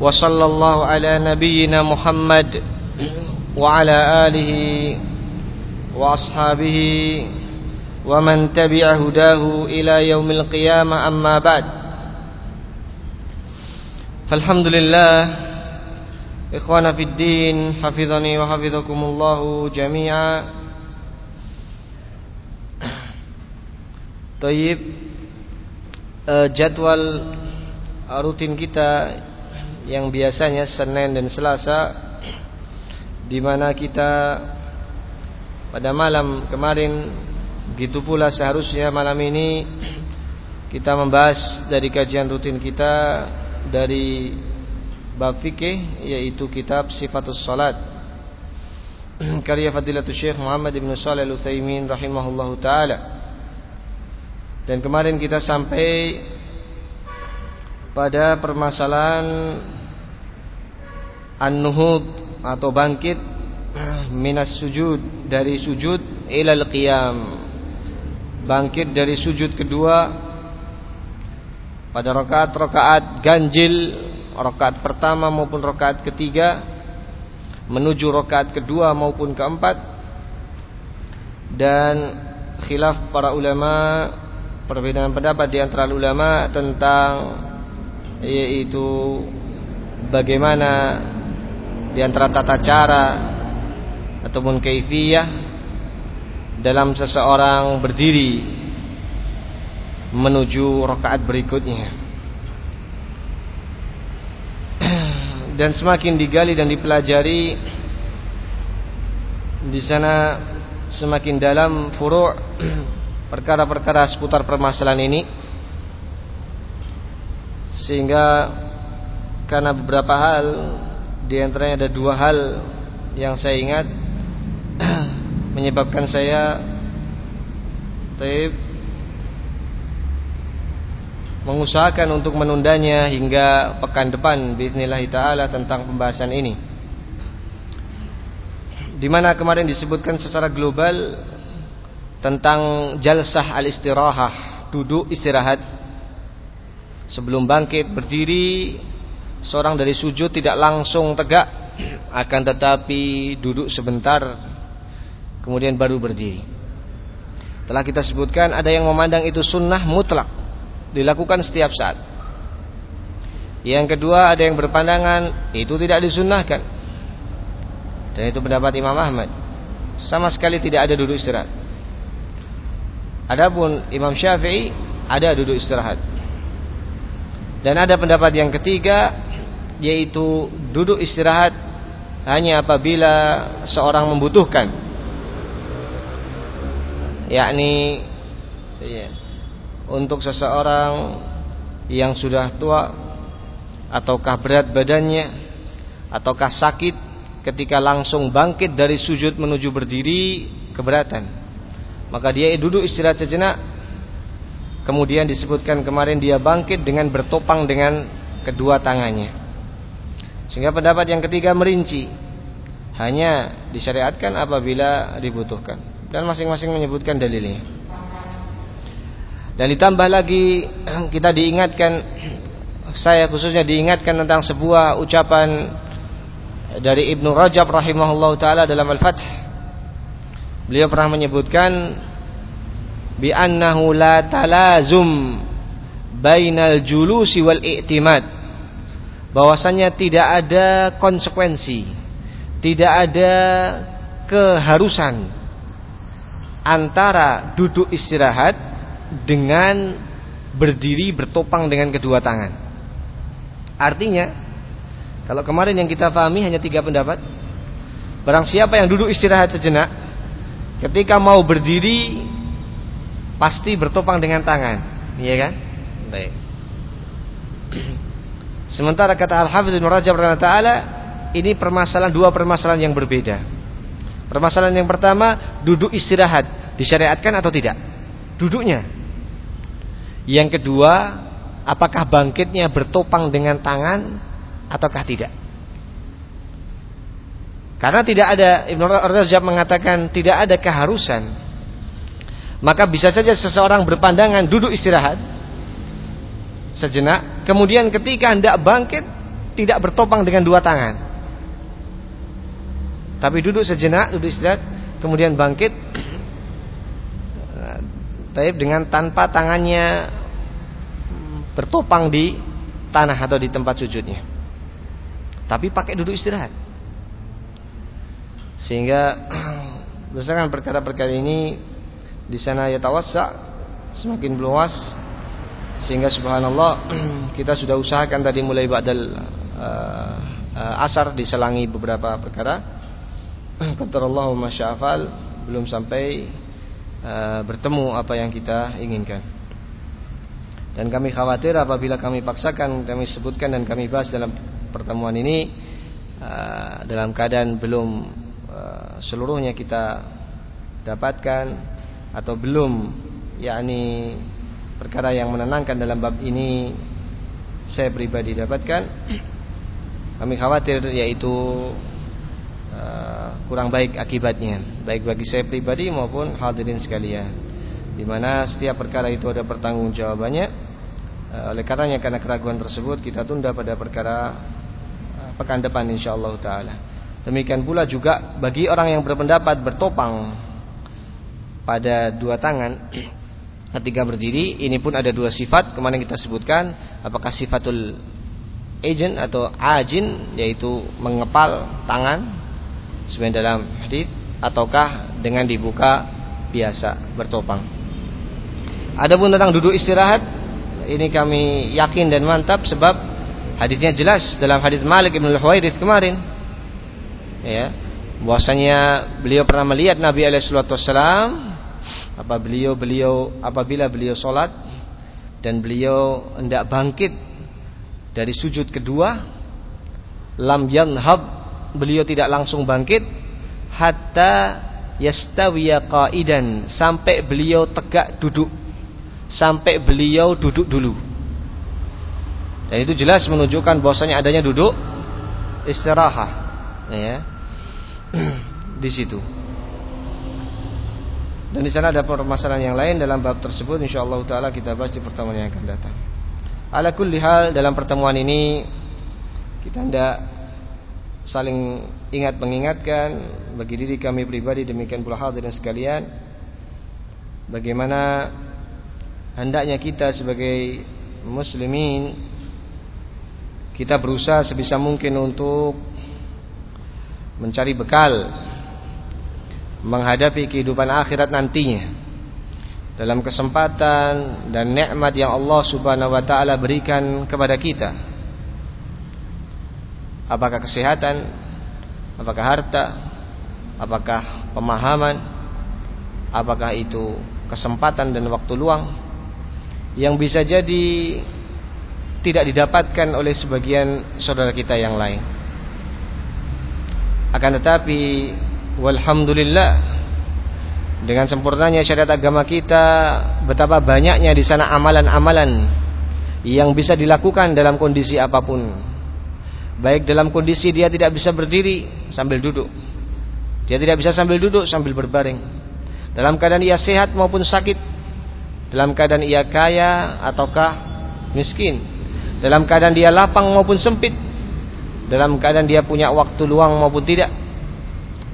وصلى الله على نبينا محمد وعلى آله وأصحابه ومن تبع هداه إلى يوم القيامة. أما بعد فالحمد لله إخوانا في الدين حفظني وحفظكم الله جميعا. طيب jadwal rutin kita yang biasanya Senin dan Selasa di mana kita pada malam kemarin begitu pula seharusnya malam ini kita membahas dari kajian rutin kita dari bab fikih yaitu kitab Sifatus Salat. Karya Fadilatul Syekh Muhammad Ibn Shalih Al-Utsaimin rahimahullahu taala. Dan kemarin kita sampai pada permasalahan an-nuhud atau bangkit minas sujud dari sujud ilal qiyam. Bangkit dari sujud kedua pada rakaat-rakaat ganjil rakaat pertama maupun rakaat ketiga menuju rakaat kedua maupun keempat. Dan khilaf para ulama perbedaan pendapat di antara ulama tentang yaitu bagaimana di antara tata cara ataupun kaifiyah dalam seseorang berdiri menuju rakaat berikutnya. Dan semakin digali dan dipelajari di sana semakin dalam furu' perkara-perkara seputar permasalahan ini sehingga karena beberapa hal di antaranya ada dua hal yang saya ingat menyebabkan saya taib mengusahakan untuk menundanya hingga pekan depan bismillah taala tentang pembahasan ini. Di mana kemarin disebutkan secara global tentang jalsah al-istirahah, duduk istirahat sebelum bangkit berdiri seorang dari sujud tidak langsung tegak akan tetapi duduk sebentar kemudian baru berdiri. Telah kita sebutkan ada yang memandang itu sunnah mutlak dilakukan setiap saat. Yang kedua ada yang berpandangan itu tidak disunnahkan. Dan itu pendapat Imam Ahmad. Sama sekali tidak ada duduk istirahat. Adapun Imam Syafi'i ada duduk istirahat. Dan ada pendapat yang ketiga yaitu duduk istirahat hanya apabila seorang membutuhkan. Yakni ya, untuk seseorang yang sudah tua ataukah berat badannya ataukah sakit ketika langsung bangkit dari sujud menuju berdiri keberatan. Maka dia duduk istirahat sejenak. Kemudian disebutkan kemarin dia bangkit dengan bertopang dengan kedua tangannya sehingga pendapat yang ketiga merinci. Hanya disyariatkan apabila dibutuhkan. Dan masing-masing menyebutkan dalilnya. Dan ditambah lagi kita diingatkan saya khususnya diingatkan tentang sebuah ucapan dari Ibnu Rajab rahimahullah taala dalam Al-Fath. Beliau pernah menyebutkan bi annahu la talazum bainal julusi wal i'timad. Bahwasanya tidak ada konsekuensi, tidak ada keharusan antara duduk istirahat dengan berdiri bertopang dengan kedua tangan. Artinya, kalau kemarin yang kita pahami hanya tiga pendapat, barang siapa yang duduk istirahat sejenak, Ketika mau berdiri pasti bertopang dengan tangan, iya kan? Baik. Sementara kata Al-Hafidz Ibnu Rajab taala ini permasalahan dua permasalahan yang berbeda. Permasalahan yang pertama, duduk istirahat disyariatkan atau tidak? Duduknya. Yang kedua, apakah bangkitnya bertopang dengan tangan ataukah tidak? Karena tidak ada Ibnu Rajab mengatakan tidak ada keharusan. Maka bisa saja seseorang berpandangan duduk istirahat sejenak, kemudian ketika hendak bangkit tidak bertopang dengan dua tangan. Tapi duduk sejenak, duduk istirahat, kemudian bangkit Taib dengan tanpa tangannya bertopang di tanah atau di tempat sujudnya. Tapi pakai duduk istirahat. Sehingga berdasarkan perkara-perkara ini di sana ya tawassa semakin luas sehingga subhanallah kita sudah usahakan tadi mulai ba'dal uh, asar diselangi beberapa perkara. Qadarallahu masya'afal belum sampai uh, bertemu apa yang kita inginkan. Dan kami khawatir apabila kami paksakan kami sebutkan dan kami bahas dalam pertemuan ini uh, dalam keadaan belum uh, seluruhnya kita dapatkan atau belum yakni perkara yang menenangkan dalam bab ini saya pribadi dapatkan. Kami khawatir yaitu uh, kurang baik akibatnya. Baik bagi saya pribadi maupun hadirin sekalian. Di mana setiap perkara itu ada pertanggungjawabannya. Uh, oleh karenanya karena keraguan tersebut kita tunda pada perkara uh, pekan depan insyaallah taala. Demikian pula juga bagi orang yang berpendapat bertopang pada dua tangan ketika berdiri ini pun ada dua sifat kemarin kita sebutkan? Apakah sifatul agent atau ajin yaitu mengepal tangan sebenarnya dalam hadis ataukah dengan dibuka biasa bertopang? Adapun tentang duduk istirahat ini kami yakin dan mantap sebab hadisnya jelas dalam hadis Malik bin Al-Huwairits kemarin. Ya bahwasanya beliau pernah melihat Nabi alaihi wasallam apa beliau beliau apabila beliau sholat dan beliau hendak bangkit dari sujud kedua lam yanhab beliau tidak langsung bangkit hatta yastawiya qaidan sampai beliau tegak duduk sampai beliau duduk dulu. Dan itu jelas menunjukkan bahwasanya adanya duduk istirahat ya di situ dan di sana ada permasalahan yang lain dalam bab tersebut insyaallah taala kita bahas di pertemuan yang akan datang. Ala kulli hal dalam pertemuan ini kita hendak saling ingat mengingatkan bagi diri kami pribadi demikian pula hadirin sekalian bagaimana hendaknya kita sebagai muslimin kita berusaha sebisa mungkin untuk mencari bekal menghadapi kehidupan akhirat nantinya. Dalam kesempatan dan nikmat yang Allah Subhanahu wa taala berikan kepada kita. Apakah kesehatan? Apakah harta? Apakah pemahaman? Apakah itu kesempatan dan waktu luang? Yang bisa jadi tidak didapatkan oleh sebagian saudara kita yang lain. Akan tetapi Walhamdulillah dengan sempurnanya syariat agama kita betapa banyaknya di sana amalan-amalan yang bisa dilakukan dalam kondisi apa pun. Baik dalam kondisi dia tidak bisa berdiri sambil duduk. Dia tidak bisa sambil duduk sambil berbaring. Dalam keadaan ia sehat maupun sakit. Dalam keadaan ia kaya ataukah miskin. Dalam keadaan dia lapang maupun sempit. Dalam keadaan dia punya waktu luang maupun tidak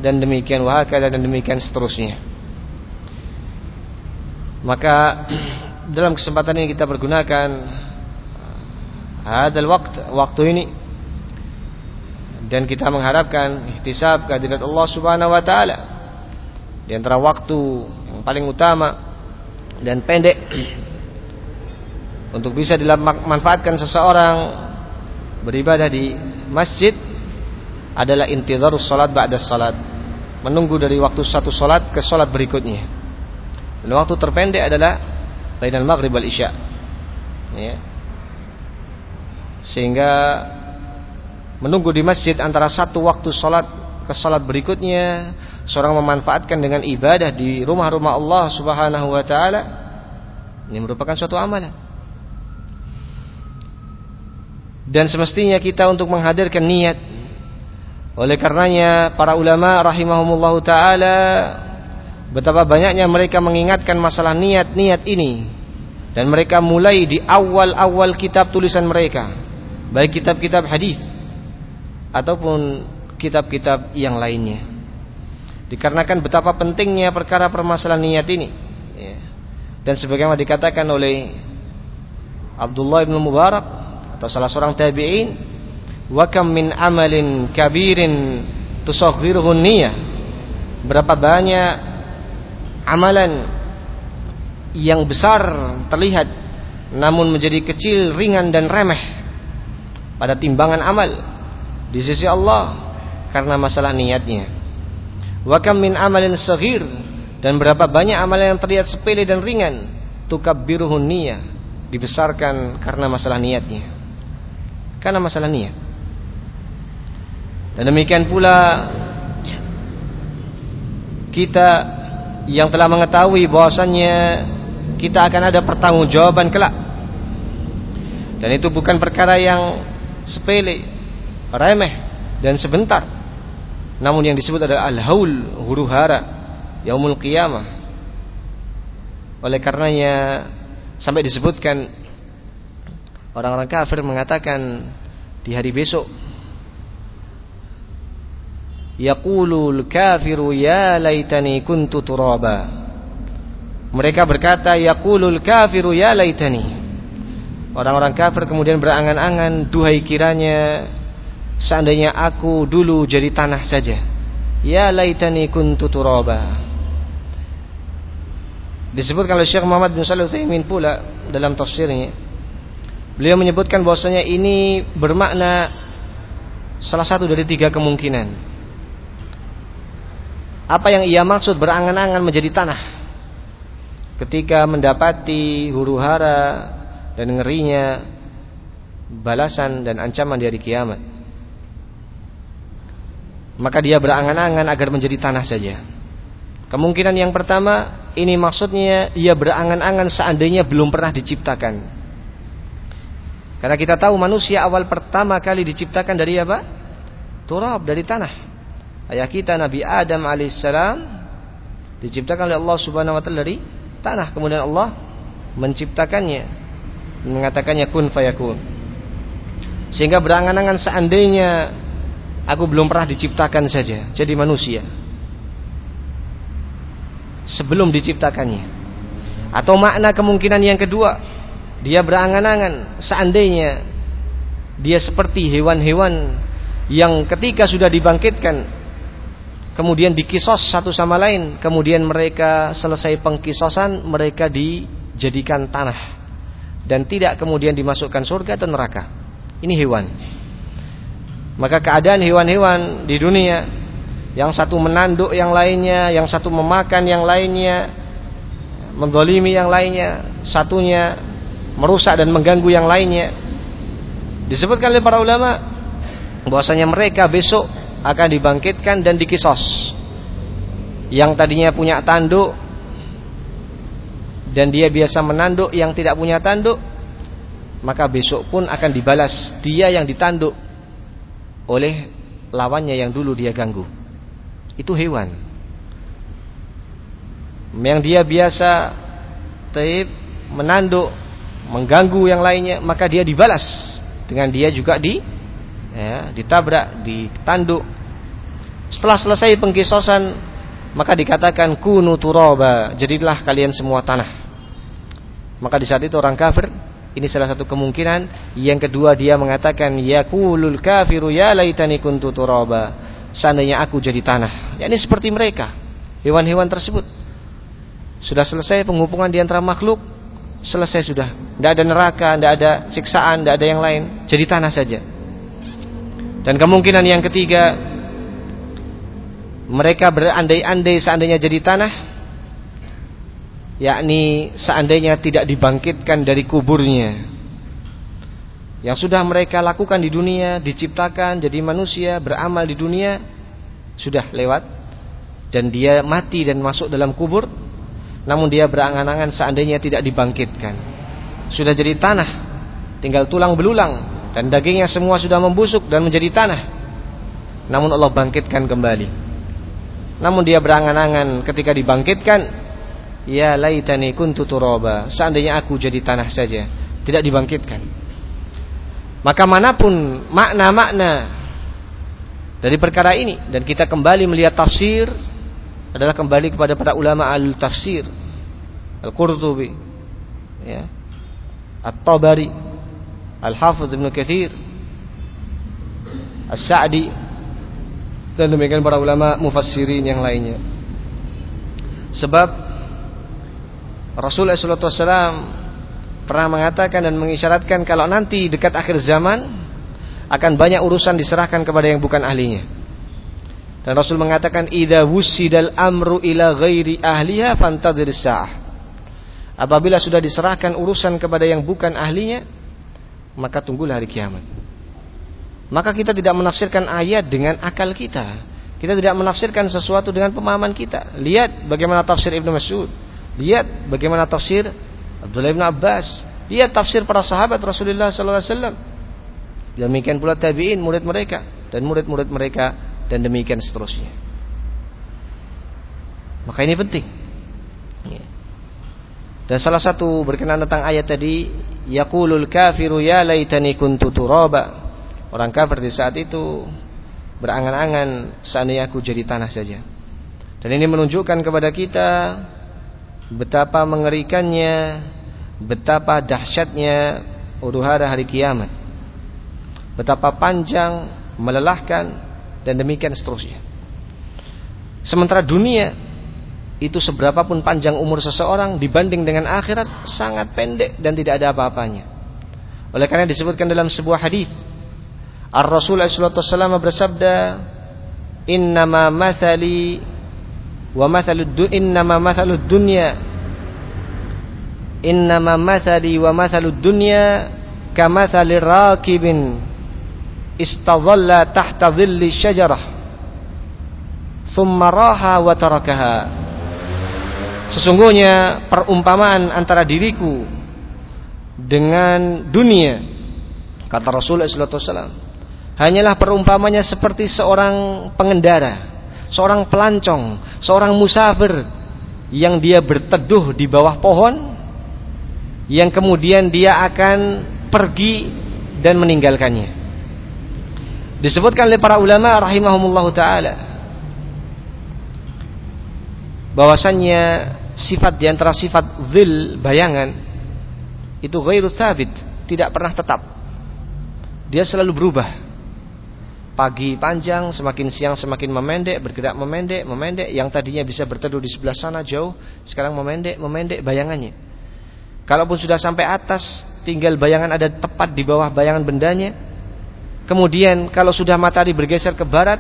dan demikian wahakala dan demikian seterusnya. Maka dalam kesempatan ini kita pergunakan hadal waktu waktu ini dan kita mengharapkan ihtisab kehadirat Allah Subhanahu wa taala di antara waktu yang paling utama dan pendek untuk bisa dimanfaatkan seseorang beribadah di masjid adalah intizarus salat ba'da salat. Menunggu dari waktu satu salat ke salat berikutnya. Dan waktu terpendek adalah bainal maghrib wal isya. Ya. sehingga menunggu di masjid antara satu waktu sholat ke sholat berikutnya seorang memanfaatkan dengan ibadah di rumah-rumah Allah Subhanahu wa taala ini merupakan suatu amalan dan semestinya kita untuk menghadirkan niat oleh karenanya para ulama rahimahumullah taala betapa banyaknya mereka mengingatkan masalah niat-niat ini dan mereka mulai di awal-awal kitab tulisan mereka baik kitab-kitab hadis ataupun kitab-kitab yang lainnya. Dikarenakan betapa pentingnya perkara permasalahan niat ini. Ya. Dan sebagaimana dikatakan oleh Abdullah bin Mubarak atau salah seorang tabi'in, "Wa kam min amalin kabirin tusaghiruhu niyyah." Berapa banyak amalan yang besar terlihat namun menjadi kecil, ringan dan remeh pada timbangan amal di sisi Allah karena masalah niatnya. Wa kam min amalin saghir dan berapa banyak amalan yang terlihat sepele dan ringan tukabbiruhun niyah dibesarkan karena masalah niatnya. Karena masalah niat. Dan demikian pula kita yang telah mengetahui bahwasannya kita akan ada pertanggungjawaban kelak. Dan itu bukan perkara yang sepele, remeh dan sebentar. Namun yang disebut adalah al-haul huru hara yaumul qiyamah. Oleh karenanya sampai disebutkan orang-orang kafir mengatakan di hari besok Yaqulul kafiru ya laitani kuntu turaba. Mereka berkata yaqulul kafiru ya laitani. Orang-orang kafir kemudian berangan-angan duhai kiranya Seandainya aku dulu jadi tanah saja. Ya laitani kuntu turaba. Disebutkan oleh Syekh Muhammad bin Shalih Utsaimin pula dalam tafsirnya. Beliau menyebutkan bahwasanya ini bermakna salah satu dari tiga kemungkinan. Apa yang ia maksud berangan-angan menjadi tanah ketika mendapati huru hara dan ngerinya balasan dan ancaman di hari kiamat maka dia berangan-angan agar menjadi tanah saja. Kemungkinan yang pertama, ini maksudnya ia berangan-angan seandainya belum pernah diciptakan. Karena kita tahu manusia awal pertama kali diciptakan dari apa? Turab, dari tanah. Ayah kita Nabi Adam alaihissalam diciptakan oleh Allah subhanahu wa ta'ala dari tanah. Kemudian Allah menciptakannya. Mengatakannya kun fayakun. Sehingga berangan-angan seandainya Aku belum pernah diciptakan saja jadi manusia. Sebelum diciptakannya. Atau makna kemungkinan yang kedua, dia berangan-angan seandainya dia seperti hewan-hewan yang ketika sudah dibangkitkan kemudian dikisos satu sama lain, kemudian mereka selesai pengkisosan, mereka dijadikan tanah dan tidak kemudian dimasukkan surga atau neraka. Ini hewan. Maka keadaan hewan-hewan di dunia yang satu menanduk yang lainnya, yang satu memakan yang lainnya, mendolimi yang lainnya, satunya merusak dan mengganggu yang lainnya. Disebutkan oleh para ulama bahwasanya mereka besok akan dibangkitkan dan dikisos. Yang tadinya punya tanduk dan dia biasa menanduk yang tidak punya tanduk, maka besok pun akan dibalas dia yang ditanduk oleh lawannya yang dulu dia ganggu. Itu hewan. Yang dia biasa taib menanduk, mengganggu yang lainnya, maka dia dibalas dengan dia juga di ya, ditabrak, ditanduk. Setelah selesai pengkisosan, maka dikatakan kunu turaba, jadilah kalian semua tanah. Maka di saat itu orang kafir ini salah satu kemungkinan. Yang kedua dia mengatakan yaqulul kafiru ya laitani kuntu turaba. Seandainya aku jadi tanah. Ya ini seperti mereka. Hewan-hewan tersebut. Sudah selesai penghubungan di antara makhluk, selesai sudah. Tidak ada neraka, tidak ada siksaan, tidak ada yang lain. Jadi tanah saja. Dan kemungkinan yang ketiga, mereka berandai-andai seandainya jadi tanah, yakni seandainya tidak dibangkitkan dari kuburnya. Yang sudah mereka lakukan di dunia, diciptakan jadi manusia, beramal di dunia sudah lewat. Dan dia mati dan masuk dalam kubur namun dia berangan-angan seandainya tidak dibangkitkan. Sudah jadi tanah tinggal tulang belulang dan dagingnya semua sudah membusuk dan menjadi tanah. Namun Allah bangkitkan kembali. Namun dia berangan-angan ketika dibangkitkan ya laitani kuntu turaba. Seandainya aku jadi tanah saja tidak dibangkitkan. Maka mana pun makna-makna dari perkara ini dan kita kembali melihat tafsir adalah kembali kepada para ulama al tafsir Al-Qurtubi ya. At-Tabari Al-Hafidh Ibn Kathir As-Sa'di dan demikian para ulama mufassirin yang lainnya sebab Rasulullah SAW pernah mengatakan dan mengisyaratkan kalau nanti dekat akhir zaman akan banyak urusan diserahkan kepada yang bukan ahlinya dan Rasul mengatakan idza wusidal amru ila ghairi ahliha fantadhir. Apabila sudah diserahkan urusan kepada yang bukan ahlinya, maka tunggulah hari kiamat. Maka kita tidak menafsirkan ayat dengan akal kita. Kita tidak menafsirkan sesuatu dengan pemahaman kita. Lihat bagaimana tafsir Ibnu Mas'ud. Lihat bagaimana tafsir Abdullah bin Abbas. Lihat tafsir para sahabat Rasulullah sallallahu alaihi wasallam. Demikian pula tabi'in murid mereka dan murid-murid mereka dan demikian seterusnya. Maka ini penting. Dan salah satu berkenaan tentang ayat tadi, yaqulul kafiru ya laitani kuntu turaba. Orang kafir di saat itu berangan-angan seandainya aku jadi tanah saja. Dan ini menunjukkan kepada kita betapa mengerikannya, betapa dahsyatnya huru-hara hari kiamat. Betapa panjang, melelahkan dan demikian seterusnya. Sementara dunia itu seberapapun panjang umur seseorang dibanding dengan akhirat sangat pendek dan tidak ada apa-apanya. Oleh karena disebutkan dalam sebuah hadis, sallallahu alaihi wasallam bersabda, "Innama mathali wa mathalud innama mathalud dunya innama mathali wa mathalud dunya kamathalir rakibin istadhalla tahta dhilli syajarah thumma raha wa tarakaha Sesungguhnya perumpamaan antara diriku dengan dunia kata Rasulullah SAW hanyalah perumpamannya seperti seorang pengendara, seorang pelancong, seorang musafir yang dia berteduh di bawah pohon yang kemudian dia akan pergi dan meninggalkannya. Disebutkan oleh para ulama rahimahumullah taala bahwasannya sifat di antara sifat zil bayangan itu ghairu sabit, tidak pernah tetap. Dia selalu berubah. Pagi panjang, semakin siang semakin memendek, bergerak memendek, memendek. Yang tadinya bisa berteduh di sebelah sana jauh, sekarang memendek, memendek bayangannya. Kalaupun sudah sampai atas, tinggal bayangan ada tepat di bawah bayangan bendanya, Kemudian kalau sudah matahari bergeser ke barat,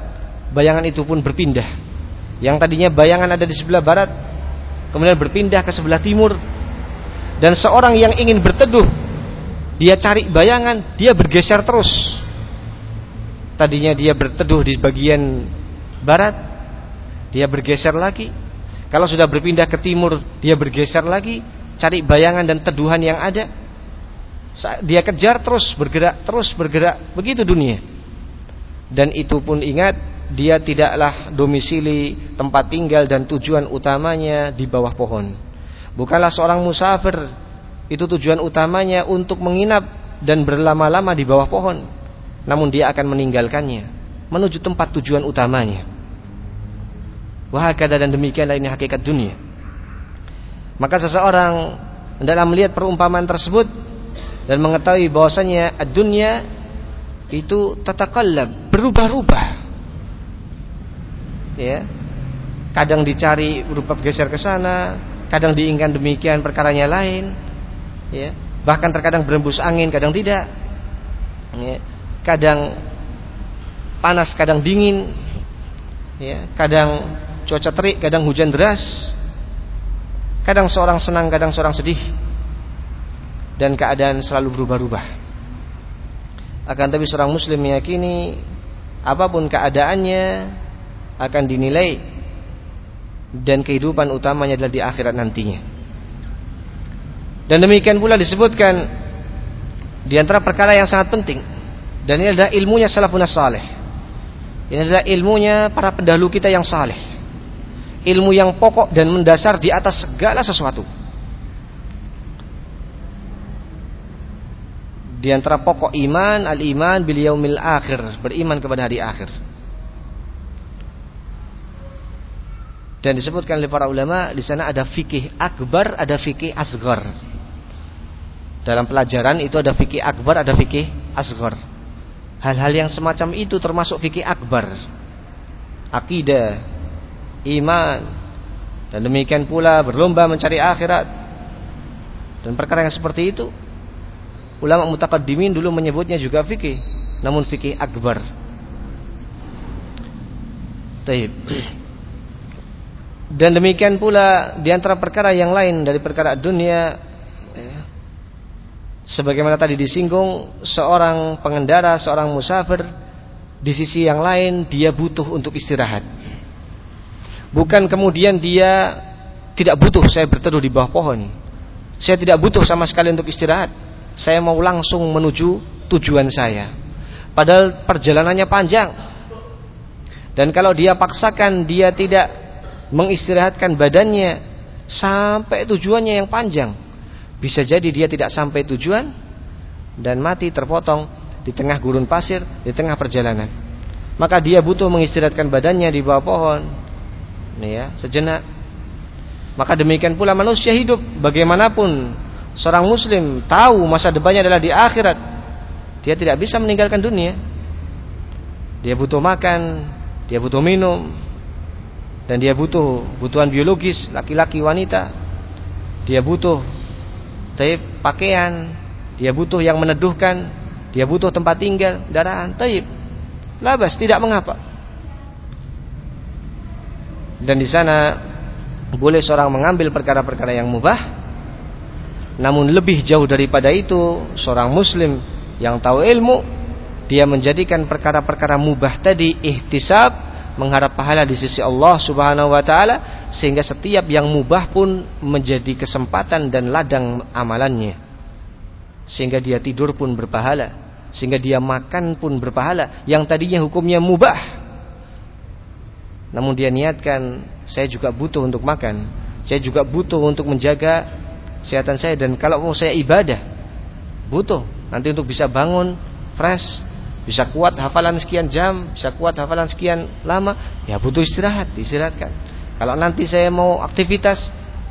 bayangan itu pun berpindah. Yang tadinya bayangan ada di sebelah barat, kemudian berpindah ke sebelah timur. Dan seorang yang ingin berteduh, dia cari bayangan, dia bergeser terus. Tadinya dia berteduh di bagian barat, dia bergeser lagi. Kalau sudah berpindah ke timur, dia bergeser lagi, cari bayangan dan teduhan yang ada dia kejar terus bergerak terus bergerak begitu dunia dan itu pun ingat dia tidaklah domisili tempat tinggal dan tujuan utamanya di bawah pohon. Bukanlah seorang musafir. Itu tujuan utamanya untuk menginap dan berlama-lama di bawah pohon. Namun dia akan meninggalkannya menuju tempat tujuan utamanya. Wahakada dan demikianlah ini hakikat dunia. Maka seseorang dalam melihat perumpamaan tersebut dan mengetahui bahwasanya dunia itu tatakallab berubah-ubah ya. Kadang dicari berupa geser ke sana kadang diinginkan demikian perkaranya lain ya. Bahkan terkadang berembus angin kadang tidak ya. Kadang panas kadang dingin ya. Kadang cuaca terik kadang hujan deras. Kadang seorang senang kadang seorang sedih. Dan keadaan selalu berubah-ubah. Akan tapi seorang muslim meyakini apa pun keadaannya akan dinilai dan kehidupan utamanya adalah di akhirat nantinya. Dan demikian pula disebutkan di antara perkara yang sangat penting dan ini adalah ilmunya salafun saleh. Ini adalah ilmunya para pendahulu kita yang saleh. Ilmu yang pokok dan mendasar di atas segala sesuatu. Di antara pokok iman al-iman bil yaumil akhir, beriman kepada hari akhir. Dan disebutkan oleh para ulama di sana ada fikih akbar, ada fikih asgar. Dalam pelajaran itu ada fikih akbar, ada fikih asgar. Hal-hal yang semacam itu termasuk fikih akbar. Akidah, iman, dan demikian pula berlomba mencari akhirat. Dan perkara yang seperti itu Ulama mutakaddimin dulu menyebutnya juga fikih, namun fikih akbar. Taib. Dan demikian pula di antara perkara yang lain dari perkara dunia eh, sebagaimana tadi disinggung seorang pengendara, seorang musafir di sisi yang lain dia butuh untuk istirahat. Bukan kemudian dia tidak butuh saya berteduh di bawah pohon. Saya tidak butuh sama sekali untuk istirahat saya mau langsung menuju tujuan saya. Padahal perjalanannya panjang. Dan kalau dia paksakan dia tidak mengistirahatkan badannya sampai tujuannya yang panjang, bisa jadi dia tidak sampai tujuan dan mati terpotong di tengah gurun pasir, di tengah perjalanan. Maka dia butuh mengistirahatkan badannya di bawah pohon. Nih ya, sejenak. Maka demikian pula manusia hidup bagaimanapun seorang muslim tahu masa depannya adalah di akhirat, dia tidak bisa meninggalkan dunia. Dia butuh makan, dia butuh minum, dan dia butuh butuhan biologis laki-laki wanita. Dia butuh taib pakaian, dia butuh yang meneduhkan, dia butuh tempat tinggal, darah taib. Labas tidak mengapa. Dan di sana boleh seorang mengambil perkara-perkara yang mubah namun lebih jauh daripada itu, seorang muslim yang tahu ilmu, dia menjadikan perkara-perkara mubah tadi ihtisab, mengharap pahala di sisi Allah Subhanahu wa taala sehingga setiap yang mubah pun menjadi kesempatan dan ladang amalannya. Sehingga dia tidur pun berpahala, sehingga dia makan pun berpahala yang tadinya hukumnya mubah. Namun dia niatkan saya juga butuh untuk makan, saya juga butuh untuk menjaga kesehatan saya dan kalau mau saya ibadah butuh nanti untuk bisa bangun fresh bisa kuat hafalan sekian jam bisa kuat hafalan sekian lama ya butuh istirahat istirahatkan kalau nanti saya mau aktivitas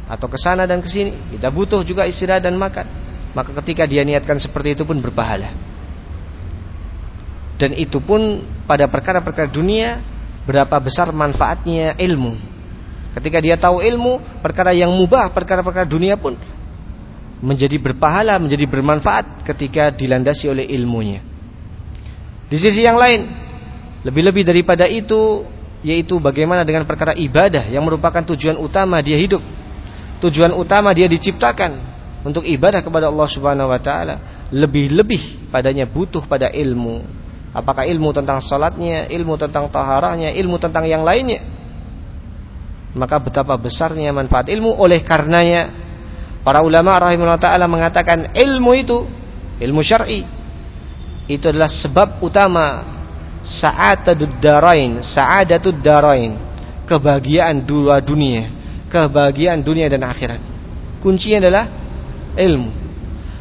atau ke sana dan ke sini kita butuh juga istirahat dan makan. Maka ketika dia niatkan seperti itu pun berpahala dan itu pun pada perkara-perkara dunia berapa besar manfaatnya ilmu. Ketika dia tahu ilmu perkara yang mubah perkara-perkara dunia pun menjadi berpahala, menjadi bermanfaat ketika dilandasi oleh ilmunya. Di sisi yang lain, lebih-lebih daripada itu, yaitu bagaimana dengan perkara ibadah yang merupakan tujuan utama dia hidup. Tujuan utama dia diciptakan untuk ibadah kepada Allah Subhanahu wa taala. Lebih-lebih padanya butuh pada ilmu. Apakah ilmu tentang salatnya, ilmu tentang taharahnya, ilmu tentang yang lainnya. Maka betapa besarnya manfaat ilmu oleh karenanya Para ulama rahimahullah taala mengatakan ilmu itu, ilmu syar'i itu adalah sebab utama sa'atud darain, sa'adatud darain, kebahagiaan dua dunia, kebahagiaan dunia dan akhirat. Kuncinya adalah ilmu.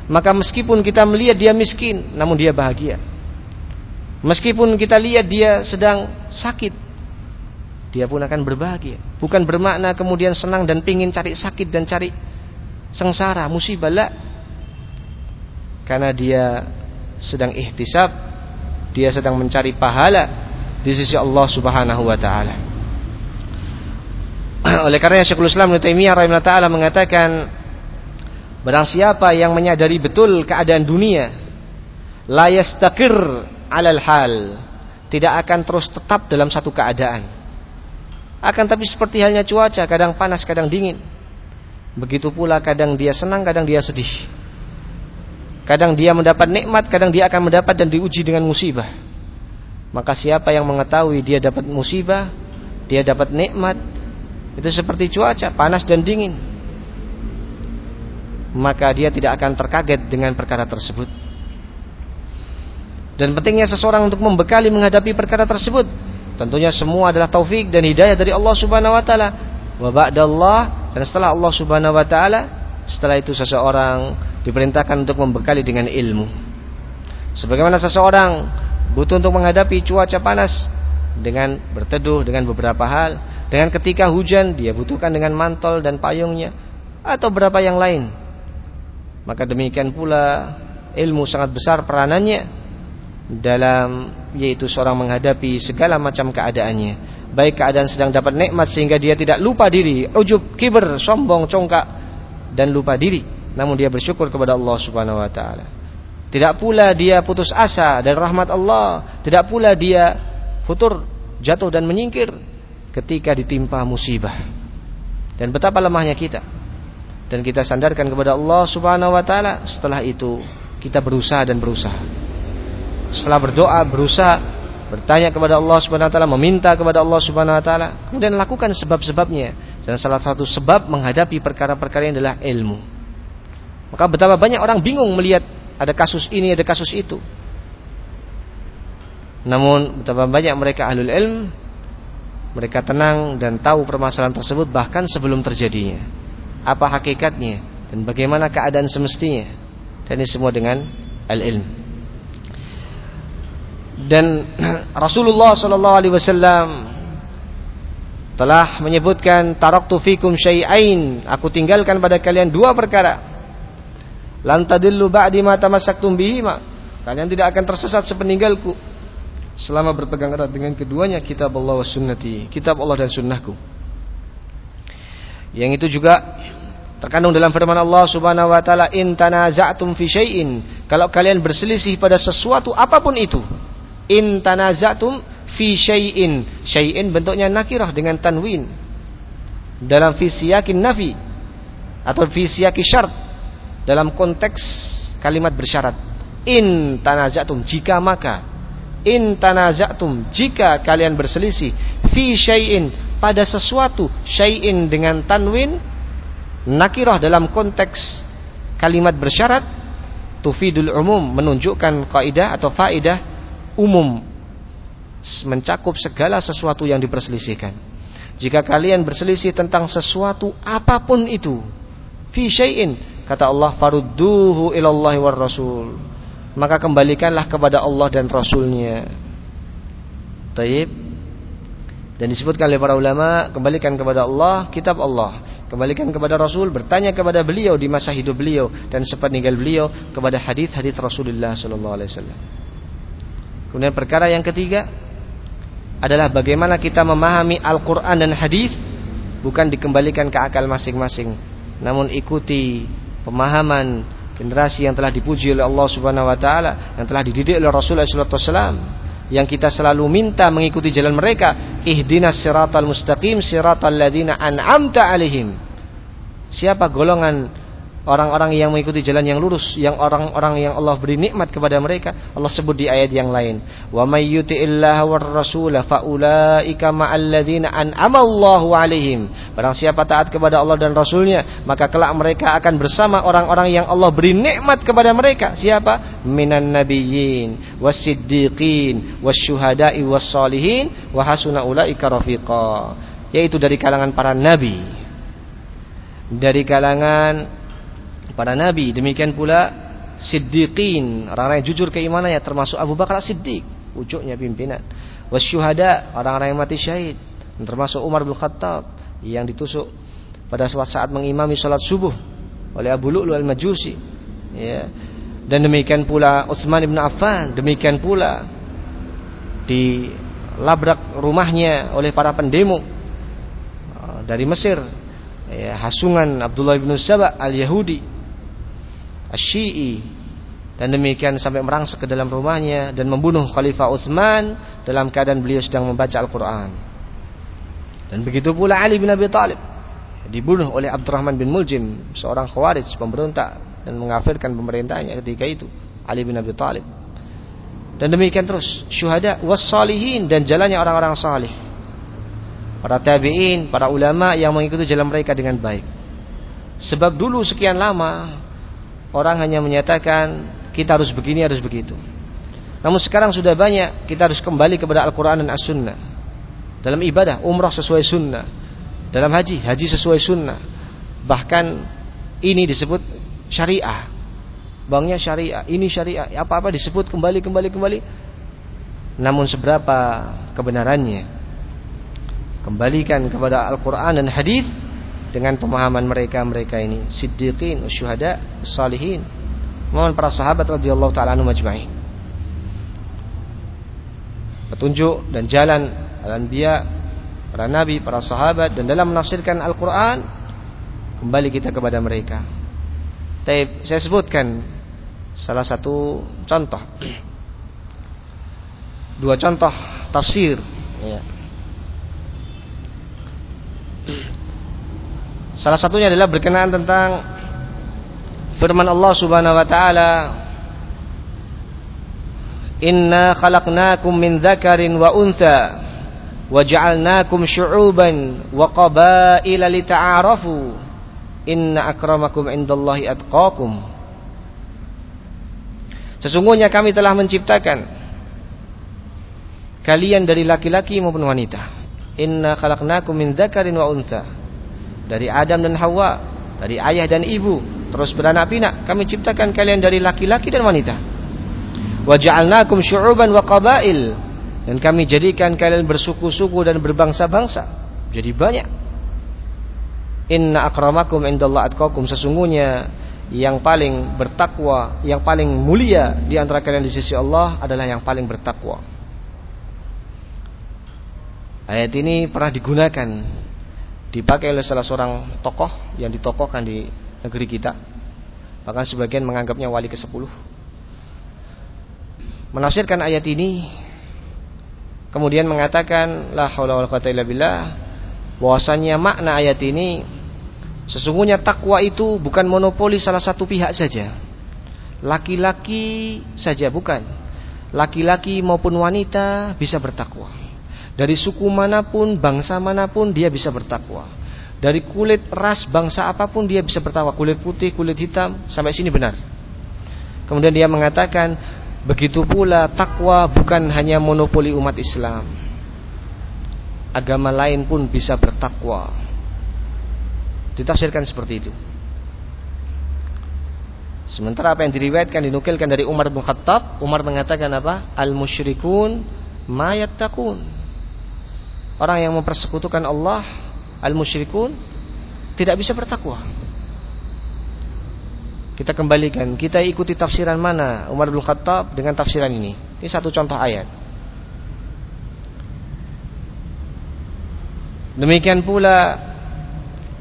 Maka meskipun kita melihat dia miskin, namun dia bahagia. Meskipun kita lihat dia sedang sakit, dia pun akan berbahagia. Bukan bermakna kemudian senang dan pingin cari sakit dan cari sengsara, musibah lah. Karena dia sedang ihtisab, dia sedang mencari pahala di sisi Allah Subhanahu wa taala. Oleh karena Syekhul Islam Ibnu Taimiyah taala mengatakan barang siapa yang menyadari betul keadaan dunia la yastakir alal hal tidak akan terus tetap dalam satu keadaan akan tapi seperti halnya cuaca kadang panas kadang dingin Begitu pula kadang dia senang, kadang dia sedih. Kadang dia mendapat nikmat, kadang dia akan mendapat dan diuji dengan musibah. Maka siapa yang mengetahui dia dapat musibah, dia dapat nikmat, itu seperti cuaca, panas dan dingin. Maka dia tidak akan terkaget dengan perkara tersebut. Dan pentingnya seseorang untuk membekali menghadapi perkara tersebut. Tentunya semua adalah taufik dan hidayah dari Allah Subhanahu wa taala. Wa ba'dallah dan setelah Allah Subhanahu wa taala, setelah itu seseorang diperintahkan untuk membekali dengan ilmu. Sebagaimana seseorang butuh untuk menghadapi cuaca panas dengan berteduh dengan beberapa hal, dengan ketika hujan dia butuhkan dengan mantel dan payungnya atau beberapa yang lain. Maka demikian pula ilmu sangat besar peranannya dalam yaitu seorang menghadapi segala macam keadaannya. Baik keadaan sedang dapat nikmat sehingga dia tidak lupa diri, ujub, kiber, sombong, congkak dan lupa diri namun dia bersyukur kepada Allah Subhanahu wa taala. Tidak pula dia putus asa dari rahmat Allah, tidak pula dia futur, jatuh dan menyingkir ketika ditimpa musibah. Dan betapa lemahnya kita. Dan kita sandarkan kepada Allah Subhanahu wa taala, setelah itu kita berusaha dan berusaha. Setelah berdoa, berusaha bertanya kepada Allah Subhanahu wa taala, meminta kepada Allah Subhanahu wa taala, kemudian lakukan sebab-sebabnya. Dan salah satu sebab menghadapi perkara-perkara ini adalah ilmu. Maka betapa banyak orang bingung melihat ada kasus ini, ada kasus itu. Namun betapa banyak mereka ahlul ilm mereka tenang dan tahu permasalahan tersebut bahkan sebelum terjadinya. Apa hakikatnya dan bagaimana keadaan semestinya. Dan ini semua dengan al-ilm. Dan Rasulullah sallallahu alaihi wasallam telah menyebutkan taraktu fikum syai'ain, aku tinggalkan pada kalian dua perkara Lan tadillu ba'di ma tamassaktum bihi ma. Kalian tidak akan tersesat sepeninggalku selama berpegang erat dengan keduanya kitab Allah wa sunnati, kitab Allah dan sunnahku. Yang itu juga terkandung dalam firman Allah Subhanahu wa taala in tanaza'tum fi syai'in kalau kalian berselisih pada sesuatu apa pun itu in tanaza'tum fi syai'in syai'in bentuknya nakirah dengan tanwin dalam fi siyakin nafi atau fi siyaki syart dalam konteks kalimat bersyarat in tanazatum jika maka in tanazatum jika kalian berselisih fi syai'in pada sesuatu syai'in dengan tanwin nakirah dalam konteks kalimat bersyarat tufidul umum menunjukkan kaidah atau faidah umum mencakup segala sesuatu yang diperselisihkan. Jika kalian berselisih tentang sesuatu apa pun itu fi syai'in Kata Allah, "Farudduhu ilallahi war rasul." Maka kembalikanlah kepada Allah dan Rasulnya. Taib. Dan disebutkan oleh para ulama, kembalikan kepada Allah, kitab Allah. Kembalikan kepada Rasul, bertanya kepada beliau di masa hidup beliau dan sepeninggal beliau kepada hadis-hadis Rasulullah sallallahu alaihi wasallam. Kemudian perkara yang ketiga adalah bagaimana kita memahami Al-Qur'an dan hadis bukan dikembalikan ke akal masing-masing, namun ikuti pemahaman generasi yang telah dipuji oleh Allah Subhanahu wa taala, yang telah dididik oleh Rasulullah sallallahu alaihi wasallam, yang kita selalu minta mengikuti jalan mereka, ihdinas siratal mustaqim siratal ladzina an'amta alaihim. Siapa golongan orang-orang yang mengikuti jalan yang lurus, yang orang-orang yang Allah beri nikmat kepada mereka. Allah sebut di ayat yang lain, "Wa may yuti'illaha war rasula faulaika ma'al ladzina an'ama Allahu 'alaihim." Barang siapa taat kepada Allah dan Rasulnya, maka kelak mereka akan bersama orang-orang yang Allah beri nikmat kepada mereka. Siapa? Minan nabiyyin wasiddiqin wasyuhada'i wassalihin wa hasuna ulaika rafiqa. Yaitu dari kalangan para nabi. Dari kalangan para nabi. Demikian pula siddiqin orang-orang yang jujur keimanannya termasuk Abu Bakar Siddiq ujungnya pimpinan. Wasyuhada orang-orang yang mati syahid termasuk Umar bin Khattab yang ditusuk pada suatu saat mengimami sholat subuh oleh Abu Lu'lu al-Majusi ya. Dan demikian pula Utsman bin Affan demikian pula di labrak rumahnya oleh para pendemo uh, dari Mesir ya, hasungan Abdullah bin Sabah al-Yahudi Asyi'i dan demikian sampai merangsek ke dalam rumahnya dan membunuh Khalifah Utsman dalam keadaan beliau sedang membaca Al-Qur'an. Dan begitu pula Ali bin Abi Thalib dibunuh oleh Abdurrahman bin Muljim, seorang khawarij pemberontak dan mengafirkan pemerintahnya ketika itu Ali bin Abi Thalib. Dan demikian terus syuhada wassalihin dan jalannya orang-orang salih. Para tabi'in, para ulama yang mengikuti jalan mereka dengan baik. Sebab dulu sekian lama orang hanya menyatakan kita harus begini, harus begitu. Namun sekarang sudah banyak kita harus kembali kepada Al-Quran dan As-Sunnah. Dalam ibadah, umrah sesuai sunnah. Dalam haji, haji sesuai sunnah. Bahkan ini disebut syariah. Banknya syariah, ini syariah. Apa-apa disebut kembali, kembali, kembali. Namun seberapa kebenarannya? Kembalikan kepada Al-Quran dan hadis dengan pemahaman mereka-mereka ini. Siddiqin, syuhada, salihin. Mohon para sahabat radhiyallahu taala anhum majma'in petunjuk dan jalan al-anbiya, para nabi, para sahabat dan dalam menafsirkan Al-Qur'an kembali kita kepada mereka. Tapi saya sebutkan salah satu contoh. Dua contoh tafsir ya. Salah satunya adalah berkenaan tentang firman Allah Subhanahu wa taala Inna khalaqnakum min dzakarin wa untha wa ja'alnakum syu'uban wa qabaila lita'arafu. Inna akramakum indallahi atqakum. Sesungguhnya kami telah menciptakan kalian dari laki-laki maupun wanita. Inna khalaqnakum min dzakarin wa untha dari Adam dan Hawa dari ayah dan ibu terus beranak pinak kami ciptakan kalian dari laki-laki dan wanita. Wa ja'alnakum syu'uban wa qabail. Dan kami jadikan kalian bersuku-suku dan berbangsa-bangsa. Jadi banyak. Inna akramakum indallah atqakum. Sesungguhnya yang paling bertakwa yang paling mulia di antara kalian di sisi Allah adalah yang paling bertakwa. Ayat ini pernah digunakan dipakai oleh salah seorang tokoh yang ditokohkan di negeri kita. Bahkan sebagian menganggapnya wali ke-10 menafsirkan ayat ini kemudian mengatakan la haula wala quwata illa billah bahwasanya makna ayat ini sesungguhnya takwa itu bukan monopoli salah satu pihak saja. Laki-laki saja bukan. Laki-laki maupun wanita bisa bertakwa dari suku mana pun bangsa mana pun dia bisa bertakwa dari kulit ras bangsa apa pun dia bisa bertakwa kulit putih kulit hitam sampai sini benar kemudian dia mengatakan Begitu pula takwa bukan hanya monopoli umat Islam. Agama lain pun bisa bertakwa. Ditafsirkan seperti itu. Sementara apa yang diriwayatkan dinukilkan dari Umar bin Khattab, Umar mengatakan apa? Al musyrikun mayat takun. Orang yang mempersekutukan Allah, al musyrikun tidak bisa bertakwa. Kita kembalikan, kita ikuti tafsiran mana Umar bin Khattab dengan tafsiran ini. Ini satu contoh ayat. Demikian pula